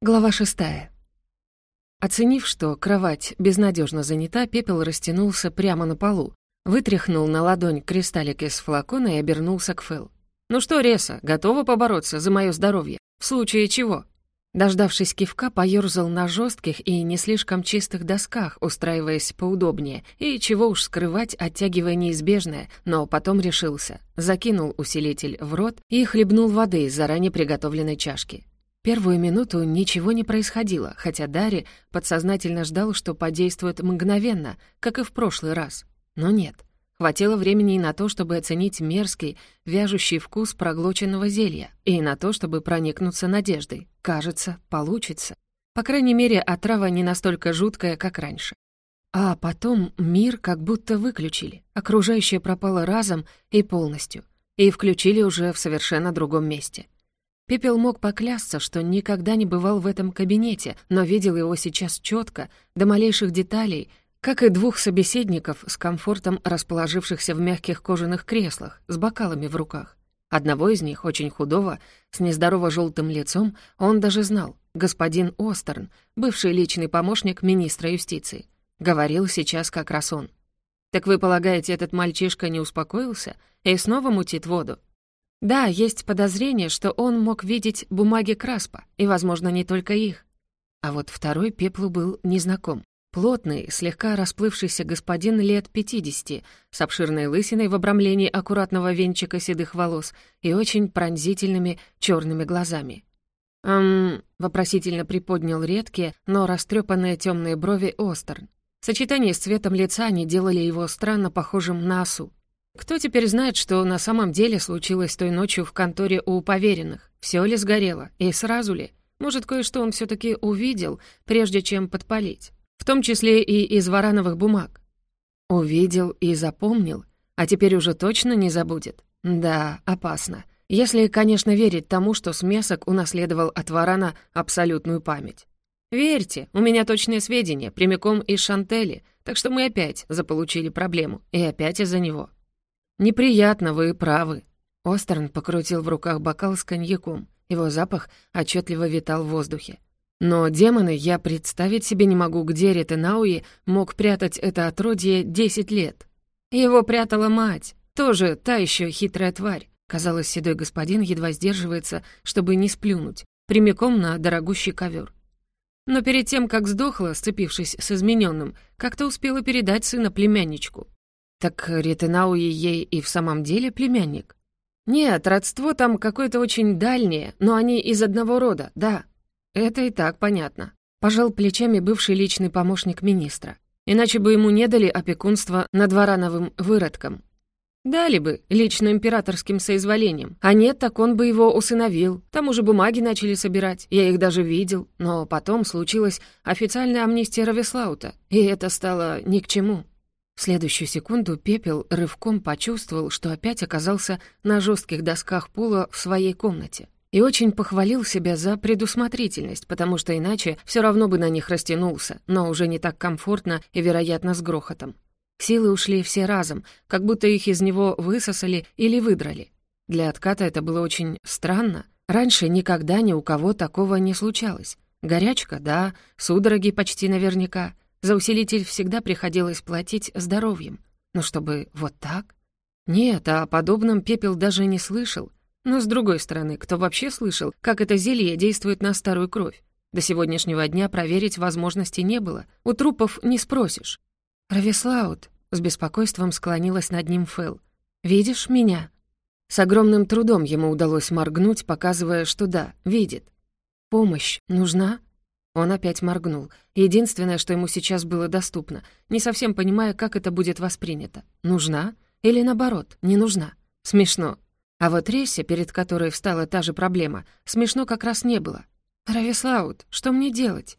Глава шестая. Оценив, что кровать безнадежно занята, пепел растянулся прямо на полу, вытряхнул на ладонь кристаллик из флакона и обернулся к Фэл. «Ну что, Реса, готова побороться за мое здоровье? В случае чего?» Дождавшись кивка, поёрзал на жестких и не слишком чистых досках, устраиваясь поудобнее, и чего уж скрывать, оттягивая неизбежное, но потом решился. Закинул усилитель в рот и хлебнул воды из заранее приготовленной чашки. Первую минуту ничего не происходило, хотя Дарри подсознательно ждал, что подействует мгновенно, как и в прошлый раз. Но нет. Хватило времени и на то, чтобы оценить мерзкий, вяжущий вкус проглоченного зелья, и на то, чтобы проникнуться надеждой. Кажется, получится. По крайней мере, отрава не настолько жуткая, как раньше. А потом мир как будто выключили. Окружающее пропало разом и полностью. И включили уже в совершенно другом месте — Пепел мог поклясться, что никогда не бывал в этом кабинете, но видел его сейчас четко, до малейших деталей, как и двух собеседников с комфортом расположившихся в мягких кожаных креслах, с бокалами в руках. Одного из них, очень худого, с нездорово желтым лицом, он даже знал, господин Остерн, бывший личный помощник министра юстиции. Говорил сейчас как раз он. «Так вы полагаете, этот мальчишка не успокоился и снова мутит воду?» Да, есть подозрение, что он мог видеть бумаги Краспа, и, возможно, не только их. А вот второй Пеплу был незнаком. Плотный, слегка расплывшийся господин лет 50, с обширной лысиной в обрамлении аккуратного венчика седых волос и очень пронзительными черными глазами. «Эм...» — вопросительно приподнял редкие, но растрепанные темные брови Остерн. Сочетание с цветом лица они делали его странно похожим на осу. Кто теперь знает, что на самом деле случилось той ночью в конторе у поверенных? Все ли сгорело? И сразу ли? Может, кое-что он все таки увидел, прежде чем подпалить? В том числе и из варановых бумаг. Увидел и запомнил, а теперь уже точно не забудет. Да, опасно. Если, конечно, верить тому, что смесок унаследовал от варана абсолютную память. Верьте, у меня точные сведения, прямиком из Шантели, так что мы опять заполучили проблему, и опять из-за него. «Неприятно, вы правы». Остерн покрутил в руках бокал с коньяком. Его запах отчетливо витал в воздухе. «Но, демоны, я представить себе не могу, где Ретенауи мог прятать это отродье десять лет. Его прятала мать, тоже та еще хитрая тварь. Казалось, седой господин едва сдерживается, чтобы не сплюнуть, прямиком на дорогущий ковер. Но перед тем, как сдохла, сцепившись с измененным, как-то успела передать сына племянничку. Так Ретенауи ей и в самом деле племянник? Нет, родство там какое-то очень дальнее, но они из одного рода, да. Это и так понятно. Пожал плечами бывший личный помощник министра. Иначе бы ему не дали опекунство над варановым выродком. Дали бы, лично императорским соизволением. А нет, так он бы его усыновил. Там уже бумаги начали собирать, я их даже видел. Но потом случилась официальная амнистия Равеслаута, и это стало ни к чему. В следующую секунду Пепел рывком почувствовал, что опять оказался на жестких досках пола в своей комнате. И очень похвалил себя за предусмотрительность, потому что иначе все равно бы на них растянулся, но уже не так комфортно и, вероятно, с грохотом. Силы ушли все разом, как будто их из него высосали или выдрали. Для отката это было очень странно. Раньше никогда ни у кого такого не случалось. Горячка, да, судороги почти наверняка — за усилитель всегда приходилось платить здоровьем. Но чтобы вот так? Нет, о подобном пепел даже не слышал. Но с другой стороны, кто вообще слышал, как это зелье действует на старую кровь? До сегодняшнего дня проверить возможности не было. У трупов не спросишь. «Равислаут», — с беспокойством склонилась над ним Фэл. «Видишь меня?» С огромным трудом ему удалось моргнуть, показывая, что да, видит. «Помощь нужна?» Он опять моргнул. Единственное, что ему сейчас было доступно, не совсем понимая, как это будет воспринято. Нужна? Или наоборот, не нужна? Смешно. А вот Рессе, перед которой встала та же проблема, смешно как раз не было. «Равислаут, что мне делать?»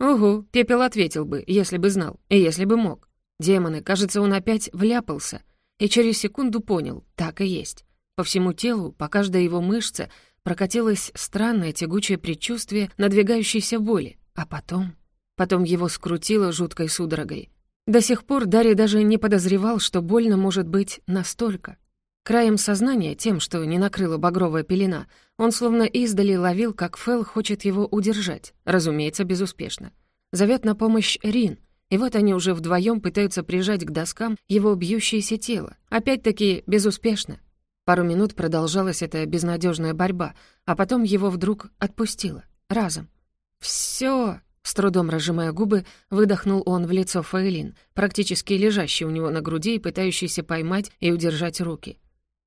«Угу», — Пепел ответил бы, если бы знал, и если бы мог. Демоны, кажется, он опять вляпался, и через секунду понял, так и есть. По всему телу, по каждой его мышце — прокатилось странное тягучее предчувствие надвигающейся боли, а потом... Потом его скрутило жуткой судорогой. До сих пор Дарья даже не подозревал, что больно может быть настолько. Краем сознания, тем, что не накрыла багровая пелена, он словно издали ловил, как Фэл хочет его удержать, разумеется, безуспешно. Зовет на помощь Рин, и вот они уже вдвоем пытаются прижать к доскам его бьющееся тело. Опять-таки безуспешно. Пару минут продолжалась эта безнадежная борьба, а потом его вдруг отпустило. Разом. «Всё!» С трудом разжимая губы, выдохнул он в лицо Фаэлин, практически лежащий у него на груди и пытающийся поймать и удержать руки.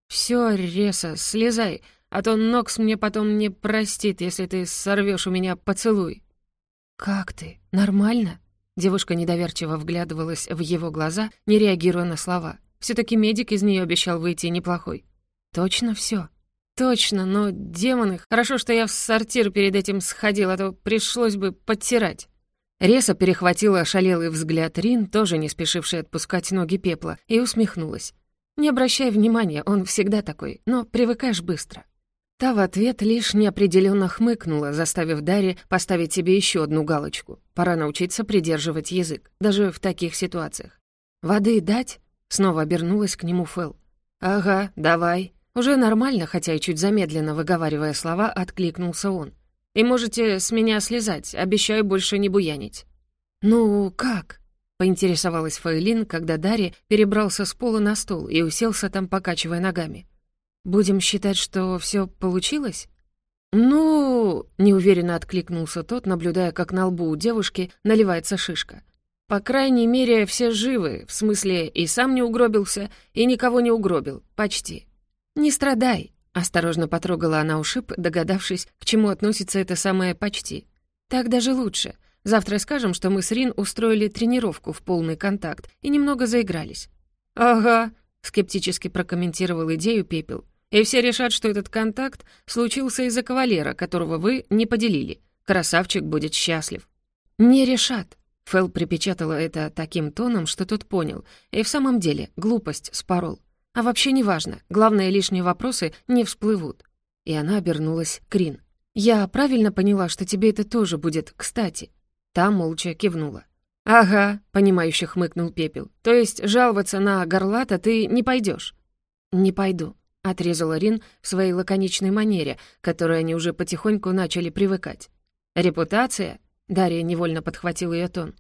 «Всё, Реса, слезай, а то Нокс мне потом не простит, если ты сорвёшь у меня поцелуй». «Как ты? Нормально?» Девушка недоверчиво вглядывалась в его глаза, не реагируя на слова. все таки медик из неё обещал выйти неплохой. «Точно всё?» «Точно, но демоны, хорошо, что я в сортир перед этим сходил, а то пришлось бы подтирать». Реса перехватила ошалелый взгляд Рин, тоже не спешивший отпускать ноги пепла, и усмехнулась. «Не обращай внимания, он всегда такой, но привыкаешь быстро». Та в ответ лишь неопределенно хмыкнула, заставив Дарри поставить себе еще одну галочку. Пора научиться придерживать язык, даже в таких ситуациях. «Воды дать?» — снова обернулась к нему Фэл. «Ага, давай», уже нормально, хотя и чуть замедленно выговаривая слова, откликнулся он. «И можете с меня слезать, обещаю больше не буянить». «Ну, как?» — поинтересовалась Фаэлин, когда Дарри перебрался с пола на стол и уселся там, покачивая ногами. «Будем считать, что все получилось?» «Ну...» — неуверенно откликнулся тот, наблюдая, как на лбу у девушки наливается шишка. «По крайней мере, все живы, в смысле, и сам не угробился, и никого не угробил, почти». «Не страдай», — осторожно потрогала она ушиб, догадавшись, к чему относится это самое «почти». «Так даже лучше. Завтра скажем, что мы с Рин устроили тренировку в полный контакт и немного заигрались». «Ага», — скептически прокомментировал идею Пепел. «И все решат, что этот контакт случился из-за кавалера, которого вы не поделили. Красавчик будет счастлив». «Не решат», Фэл припечатала это таким тоном, что тот понял. И в самом деле глупость спорол. А вообще неважно, главное, лишние вопросы не всплывут. И она обернулась к Рин. «Я правильно поняла, что тебе это тоже будет кстати?» Та молча кивнула. «Ага», — понимающе хмыкнул Пепел. «То есть жаловаться на горлата ты не пойдешь? «Не пойду», — отрезала Рин в своей лаконичной манере, которой они уже потихоньку начали привыкать. «Репутация?» — Дарья невольно подхватила ее тон.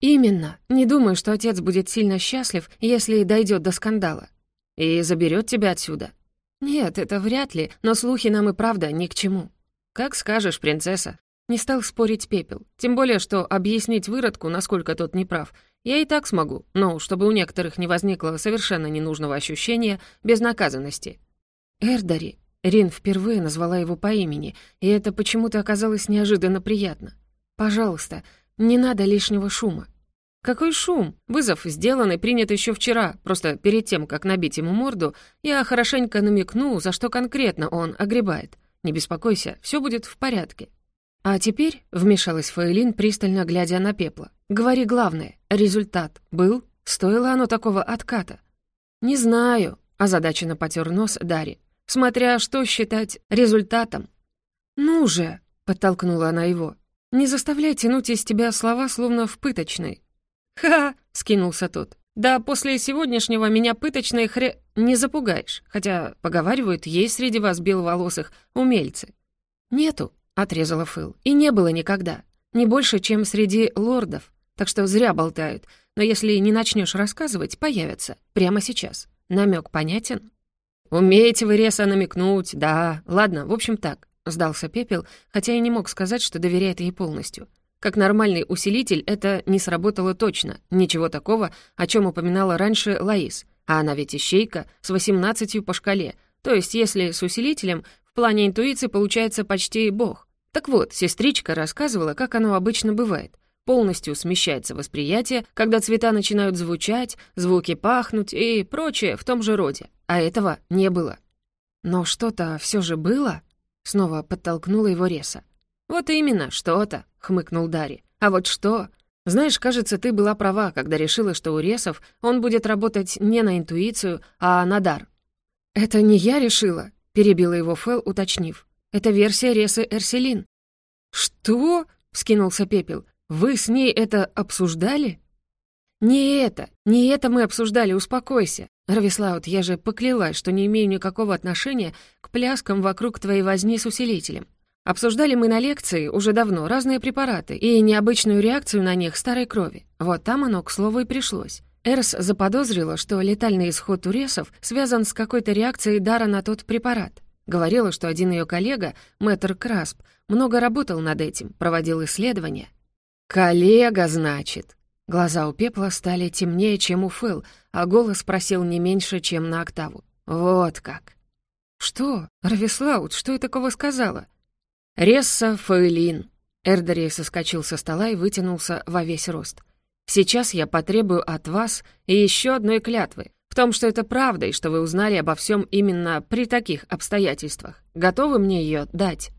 «Именно. Не думаю, что отец будет сильно счастлив, если дойдет до скандала. И заберет тебя отсюда. Нет, это вряд ли, но слухи нам и правда ни к чему. Как скажешь, принцесса. Не стал спорить Пепел. Тем более, что объяснить выродку, насколько тот неправ, я и так смогу, но чтобы у некоторых не возникло совершенно ненужного ощущения безнаказанности. Эрдари. Рин впервые назвала его по имени, и это почему-то оказалось неожиданно приятно. «Пожалуйста, не надо лишнего шума. «Какой шум? Вызов сделан и принят еще вчера. Просто перед тем, как набить ему морду, я хорошенько намекну, за что конкретно он огребает. Не беспокойся, все будет в порядке». «А теперь», — вмешалась Фаэлин, пристально глядя на пепла, «говори главное. Результат был? Стоило оно такого отката?» «Не знаю», — озадаченно потер нос Дари. «Смотря что считать результатом». «Ну же», — подтолкнула она его, «не заставляй тянуть из тебя слова, словно в пыточной. «Ха!» — скинулся тот. «Да после сегодняшнего меня пыточной хре... не запугаешь. Хотя, поговаривают, есть среди вас беловолосых умельцы». «Нету», — отрезала Фэл. «И не было никогда. Не больше, чем среди лордов. Так что зря болтают. Но если не начнешь рассказывать, появятся. Прямо сейчас. Намек понятен?» «Умеете вы, Реса, намекнуть, да. Ладно, в общем так», — сдался Пепел, хотя и не мог сказать, что доверяет ей полностью. Как нормальный усилитель это не сработало точно. Ничего такого, о чем упоминала раньше Лаис. А она ведь ищейка с 18 по шкале. То есть, если с усилителем, в плане интуиции получается почти бог. Так вот, сестричка рассказывала, как оно обычно бывает. Полностью смещается восприятие, когда цвета начинают звучать, звуки пахнуть и прочее в том же роде. А этого не было. Но что-то все же было? Снова подтолкнула его Реса. «Вот именно, что-то», — хмыкнул Дарри. «А вот что? Знаешь, кажется, ты была права, когда решила, что у Ресов он будет работать не на интуицию, а на дар». «Это не я решила», — перебила его Фэл, уточнив. «Это версия Ресы Эрселин». «Что?» — вскинулся Пепел. «Вы с ней это обсуждали?» «Не это, не это мы обсуждали, успокойся», — Равислаут, я же поклялась, что не имею никакого отношения к пляскам вокруг твоей возни с усилителем. Обсуждали мы на лекции уже давно разные препараты и необычную реакцию на них старой крови. Вот там оно, к слову, и пришлось. Эрс заподозрила, что летальный исход уресов связан с какой-то реакцией дара на тот препарат. Говорила, что один ее коллега, мэтр Красп, много работал над этим, проводил исследования. «Коллега, значит?» Глаза у Пепла стали темнее, чем у Фэл, а голос просил не меньше, чем на октаву. «Вот как!» «Что? Равислаут, что я такого сказала?» «Ресса Фаэлин». Эрдерей соскочил со стола и вытянулся во весь рост. Сейчас я потребую от вас еще одной клятвы, в том, что это правда и что вы узнали обо всем именно при таких обстоятельствах. Готовы мне ее дать?»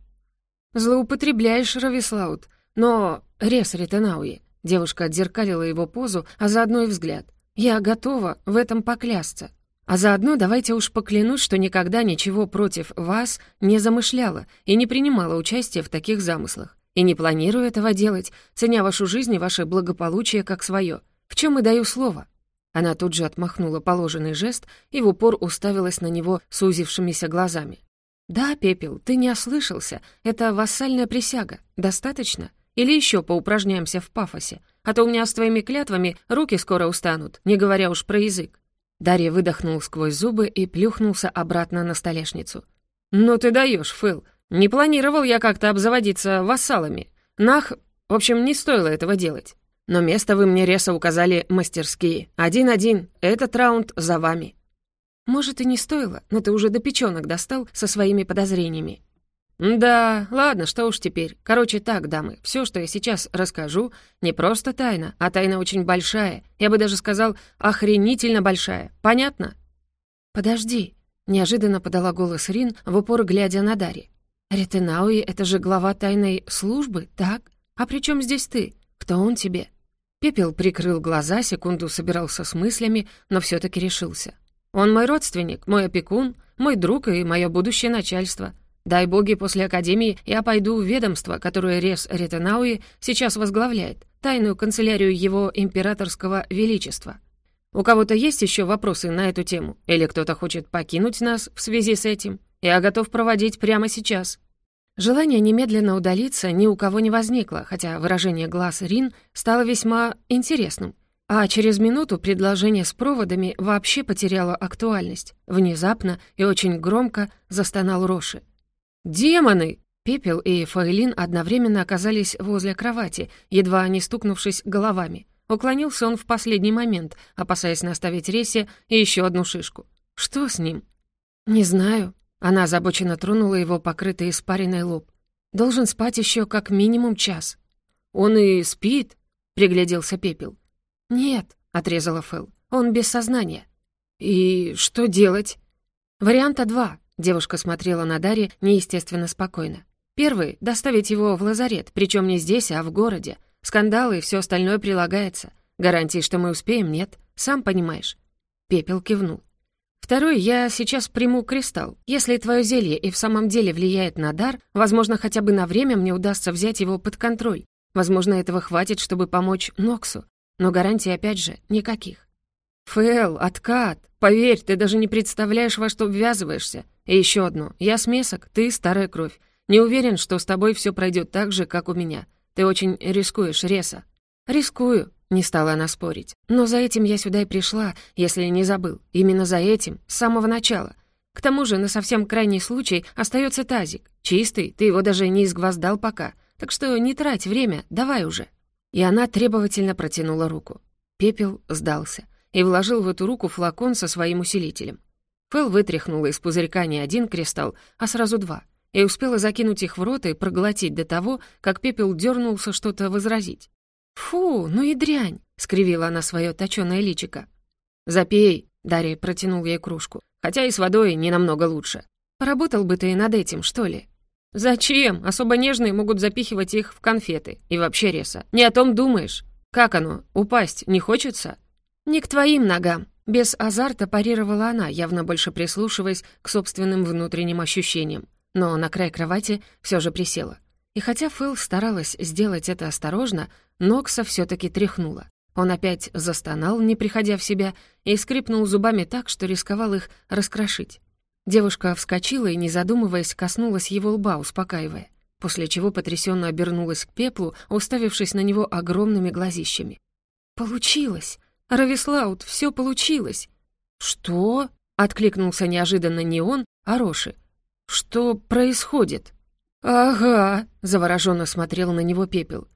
«Злоупотребляешь, Равислаут, но, Рес Ритенауи», девушка отзеркалила его позу, а заодно и взгляд. «Я готова в этом поклясться. А заодно давайте уж поклянусь, что никогда ничего против вас не замышляла и не принимала участия в таких замыслах. И не планирую этого делать, ценя вашу жизнь и ваше благополучие как свое. В чем и даю слово». Она тут же отмахнула положенный жест и в упор уставилась на него сузившимися глазами. «Да, Пепел, ты не ослышался. Это вассальная присяга. Достаточно? Или еще поупражняемся в пафосе? А то у меня с твоими клятвами руки скоро устанут, не говоря уж про язык». Дарья выдохнул сквозь зубы и плюхнулся обратно на столешницу. «Ну ты даешь, Фэл. Не планировал я как-то обзаводиться вассалами. Нах... В общем, не стоило этого делать. Но место вы мне реса указали мастерские. Один-один. Этот раунд за вами». «Может, и не стоило, но ты уже до печёнок достал со своими подозрениями». «Да, ладно, что уж теперь. Короче так, дамы, все, что я сейчас расскажу, не просто тайна, а тайна очень большая. Я бы даже сказал, охренительно большая. Понятно?» «Подожди», — неожиданно подала голос Рин, в упор глядя на Дарьи. «Ретенауи — это же глава тайной службы, так? А при чем здесь ты? Кто он тебе?» Пепел прикрыл глаза, секунду собирался с мыслями, но все таки решился. «Он мой родственник, мой опекун, мой друг и мое будущее начальство. Дай боги, после Академии я пойду в ведомство, которое Рес Ретенауи сейчас возглавляет, тайную канцелярию его императорского величества. У кого-то есть еще вопросы на эту тему? Или кто-то хочет покинуть нас в связи с этим?» Я готов проводить прямо сейчас». Желание немедленно удалиться ни у кого не возникло, хотя выражение глаз Рин стало весьма интересным. А через минуту предложение с проводами вообще потеряло актуальность. Внезапно и очень громко застонал Роши. «Демоны!» Пепел и Фаэлин одновременно оказались возле кровати, едва не стукнувшись головами. Уклонился он в последний момент, опасаясь наставить Ресе еще одну шишку. «Что с ним?» «Не знаю», она озабоченно тронула его покрытый испаренный лоб. «Должен спать еще как минимум час». «Он и спит?» — пригляделся Пепел. «Нет», — отрезала Фэл, — «он без сознания». «И что делать?» «Варианта два», — девушка смотрела на Дарья неестественно спокойно. «Первый — доставить его в лазарет, причем не здесь, а в городе. Скандалы и все остальное прилагается. Гарантии, что мы успеем, нет, сам понимаешь». Пепел кивнул. Второй, я сейчас приму кристалл. Если твое зелье и в самом деле влияет на дар, возможно, хотя бы на время мне удастся взять его под контроль. Возможно, этого хватит, чтобы помочь Ноксу. Но гарантий, опять же, никаких. Фэл, откат. Поверь, ты даже не представляешь, во что ввязываешься. И еще одно. Я смесок, ты старая кровь. Не уверен, что с тобой все пройдет так же, как у меня. Ты очень рискуешь, Реса. Рискую, не стала она спорить. «Но за этим я сюда и пришла, если не забыл. Именно за этим, с самого начала. К тому же, на совсем крайний случай остается тазик. Чистый, ты его даже не изгвоздал пока. Так что не трать время, давай уже». И она требовательно протянула руку. Пепел сдался и вложил в эту руку флакон со своим усилителем. Фэл вытряхнула из пузырька не один кристалл, а сразу два, и успела закинуть их в рот и проглотить до того, как пепел дернулся что-то возразить. «Фу, ну и дрянь!» — скривила она свое точёное личико. «Запей!» — Дарья протянул ей кружку. «Хотя и с водой не намного лучше. Поработал бы ты над этим, что ли?» «Зачем? Особо нежные могут запихивать их в конфеты. И вообще, Реса, не о том думаешь. Как оно, упасть не хочется?» «Не к твоим ногам!» Без азарта парировала она, явно больше прислушиваясь к собственным внутренним ощущениям. Но на край кровати все же присела. И хотя Фэл старалась сделать это осторожно, Нокса все таки тряхнула. Он опять застонал, не приходя в себя, и скрипнул зубами так, что рисковал их раскрошить. Девушка вскочила и, не задумываясь, коснулась его лба, успокаивая, после чего потрясенно обернулась к пеплу, уставившись на него огромными глазищами. «Получилось! Равислаут, все получилось!» «Что?» — откликнулся неожиданно не он, а Роши. «Что происходит?» «Ага», — завороженно смотрел на него пепел.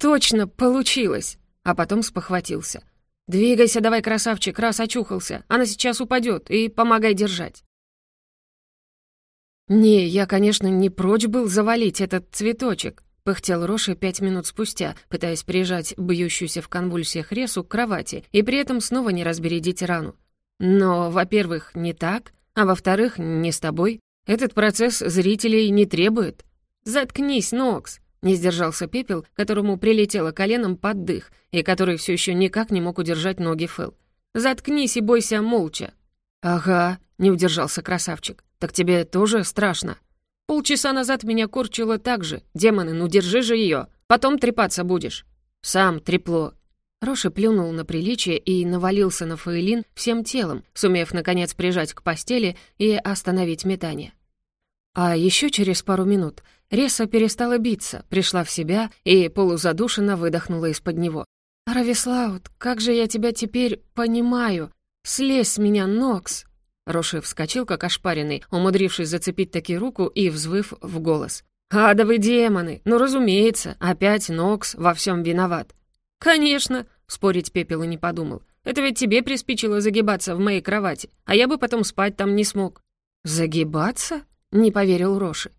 «Точно, получилось!» А потом спохватился. «Двигайся давай, красавчик, раз очухался. Она сейчас упадет, и помогай держать». «Не, я, конечно, не прочь был завалить этот цветочек», — пыхтел Роши пять минут спустя, пытаясь прижать бьющуюся в конвульсиях Ресу к кровати и при этом снова не разбередить рану. «Но, во-первых, не так, а во-вторых, не с тобой. Этот процесс зрителей не требует». «Заткнись, Нокс!» — не сдержался Пепел, которому прилетело коленом под дых и который все еще никак не мог удержать ноги Фэл. «Заткнись и бойся молча». «Ага», — не удержался красавчик. «Так тебе тоже страшно?» «Полчаса назад меня корчило так же. Демоны, ну держи же ее. Потом трепаться будешь». «Сам трепло». Роши плюнул на приличие и навалился на Фаэлин всем телом, сумев, наконец, прижать к постели и остановить метание. А еще через пару минут Реса перестала биться, пришла в себя и полузадушенно выдохнула из-под него. «Равислаут, как же я тебя теперь понимаю! Слезь с меня, Нокс!» Роши вскочил, как ошпаренный, умудрившись зацепить таки руку и взвыв в голос. «Адовы демоны! Ну, разумеется, опять Нокс во всем виноват!» «Конечно!» — спорить Пепел и не подумал. «Это ведь тебе приспичило загибаться в моей кровати, а я бы потом спать там не смог». «Загибаться?» Не поверил Роши.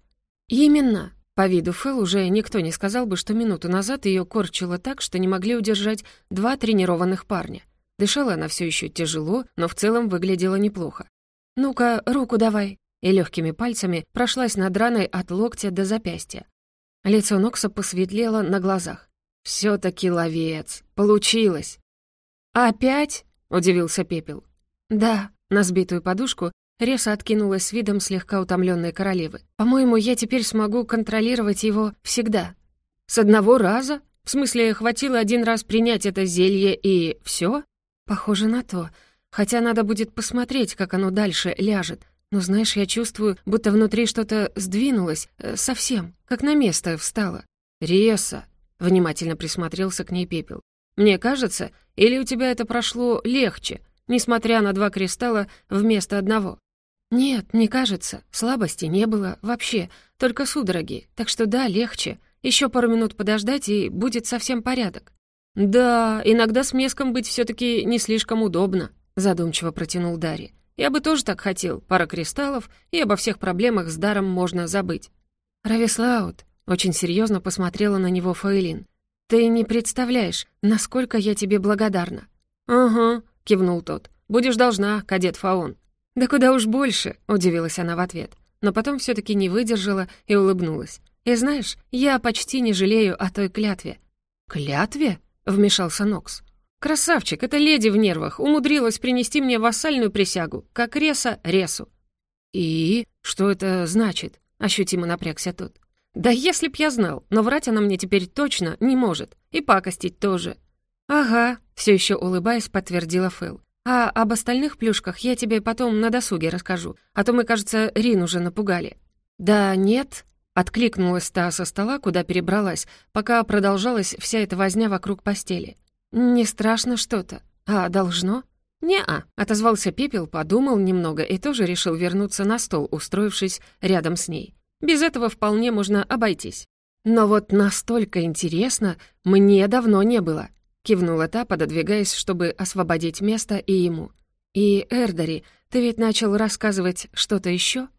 «Именно!» По виду Фэл уже никто не сказал бы, что минуту назад ее корчило так, что не могли удержать два тренированных парня. Дышала она все еще тяжело, но в целом выглядела неплохо. «Ну-ка, руку давай!» И легкими пальцами прошлась над раной от локтя до запястья. Лицо Нокса посветлело на глазах. все таки ловец! Получилось!» «Опять?» — удивился Пепел. «Да». На сбитую подушку Реса откинулась с видом слегка утомленной королевы. «По-моему, я теперь смогу контролировать его всегда». «С одного раза? В смысле, хватило один раз принять это зелье и все? «Похоже на то. Хотя надо будет посмотреть, как оно дальше ляжет. Но знаешь, я чувствую, будто внутри что-то сдвинулось, э, совсем, как на место встало». «Реса!» — внимательно присмотрелся к ней пепел. «Мне кажется, или у тебя это прошло легче, несмотря на два кристалла вместо одного?» «Нет, не кажется. Слабости не было вообще, только судороги. Так что да, легче. Еще пару минут подождать, и будет совсем порядок». «Да, иногда с меском быть все таки не слишком удобно», — задумчиво протянул Дарья. «Я бы тоже так хотел. Пара кристаллов, и обо всех проблемах с даром можно забыть». «Равислаут», — очень серьезно посмотрела на него Фаэлин. «Ты не представляешь, насколько я тебе благодарна». «Ага», — кивнул тот. «Будешь должна, кадет Фаон». «Да куда уж больше», — удивилась она в ответ. Но потом все таки не выдержала и улыбнулась. «И знаешь, я почти не жалею о той клятве». «Клятве?» — вмешался Нокс. «Красавчик, эта леди в нервах умудрилась принести мне вассальную присягу, как Реса Ресу». «И? Что это значит?» — ощутимо напрягся тот. «Да если б я знал, но врать она мне теперь точно не может. И пакостить тоже». «Ага», — все еще улыбаясь, подтвердила Фэл. А об остальных плюшках я тебе потом на досуге расскажу, а то мы, кажется, Рин уже напугали». «Да нет», — откликнулась та со стола, куда перебралась, пока продолжалась вся эта возня вокруг постели. «Не страшно что-то. А должно?» «Не-а», — отозвался Пепел, подумал немного и тоже решил вернуться на стол, устроившись рядом с ней. «Без этого вполне можно обойтись». «Но вот настолько интересно мне давно не было кивнула та, пододвигаясь, чтобы освободить место и ему. «И, Эрдари, ты ведь начал рассказывать что-то еще?